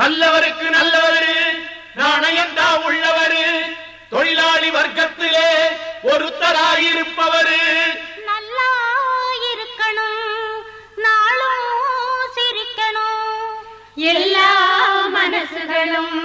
நல்லவருக்கு நல்லவரு நாணயந்தா உள்ளவரு தொழிலாளி வர்க்கத்திலே ஒருத்தராயிருப்பவரு. நல்லா இருக்கணும் நாளும் சிரிக்கணும். எல்லா மனசுகளும்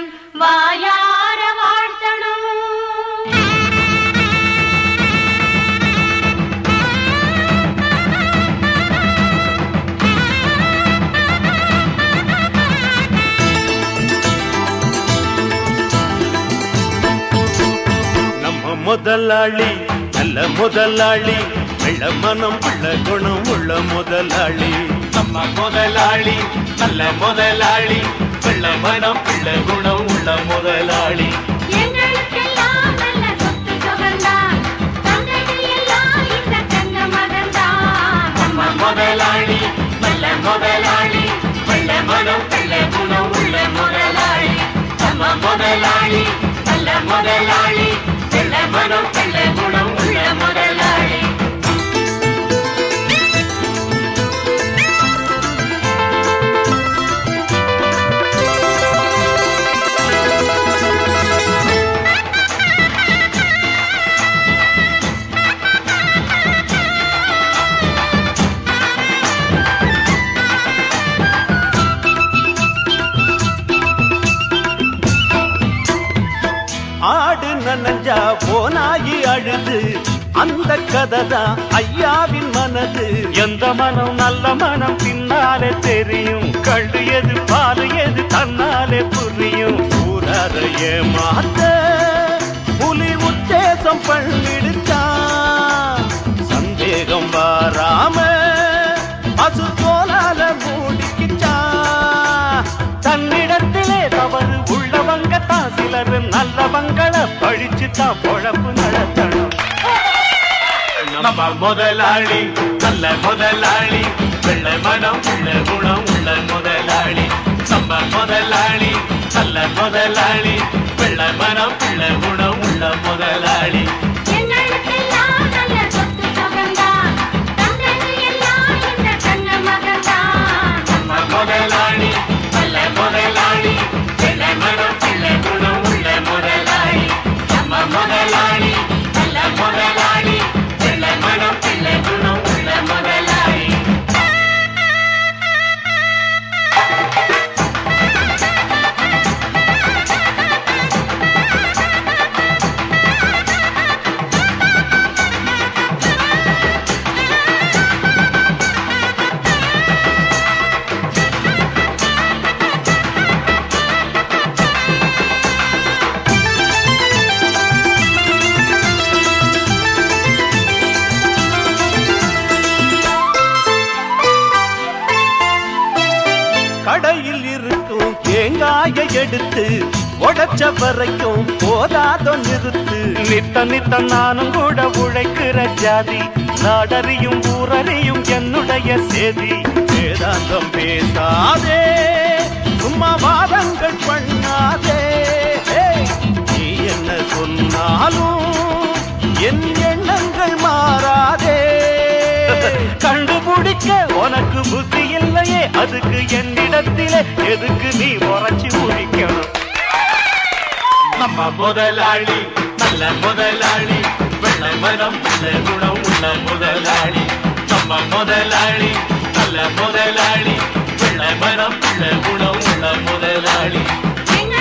முதலாளி நல்ல முதலாளி. வெள்ள மனம் உள்ள குணம் உள்ள முதலாளி. நம்ம முதலாளி நல்ல முதலாளி. வெள்ள மனம் உள்ள குணம் உள்ள முதலாளி. நல்ல முதலாளி நல்ல முதலாளி. வெள்ள மனம் உள்ள குணம் உள்ள முதலாளி. நம்ம முதலாளி நல்ல முதலாளி. வெள்ள மனம் உள்ள குணம் ஐயா போனாயி அழுது. அந்த கதை தான் ஐயாவின் மனது. எந்த மனம் நல்ல மனம் பின்னாலே தெரியும். கண்டு எது பாலு எது தன்னாலே புரியும். ஊரறைய மாத்த புலி உத்தேசம் பண்ணிடுச்சான். சந்தேகம் வாராம அசு சிலர் நல்லவங்களை பழிச்சு தான் பொழப்பு நடத்தணும். நம்ம முதலாளி நல்ல முதலாளி. வெள்ள மனம் உள்ள குணம் உள்ள முதலாளி. நம்ம முதலாளி நல்ல முதலாளி. வெள்ள மனம் உள்ள குணம் உள்ள முதலாளி. எடுத்து உடைச்ச வரைக்கும் போதாதோ நிறுத்து. நித்த நித்த நானும் கூட உழைக்கிற ஜாதி நாடறியும் ஊரறியும் என்னுடைய சேதி. வேதாந்தம் பேசாதே சும்மா வாதங்கள் பண்ணாதே. நீ என்ன சொன்னாலும் என் எண்ணங்கள் மாறாதே. கண்டுபிடிக்க உனக்கு புத்தி இல்லையே அதுக்கு என்னிடத்திலே எதுக்கு நீ உரைச்சி நம்ம முதலாளி நல்ல முதலாளி. வெள்ள மனம் உள்ள குணம் உள்ள முதலாளி. நம்ம முதலாளி நல்ல முதலாளி. வெள்ள மனம் உள்ள குணம் உள்ள முதலாளி. நல்ல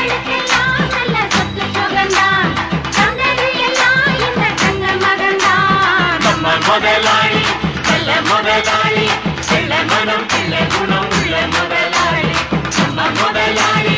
நம்ம முதலாளி நல்ல முதலாளி. வெள்ள மனம் உள்ள குணம் உள்ள முதலாளி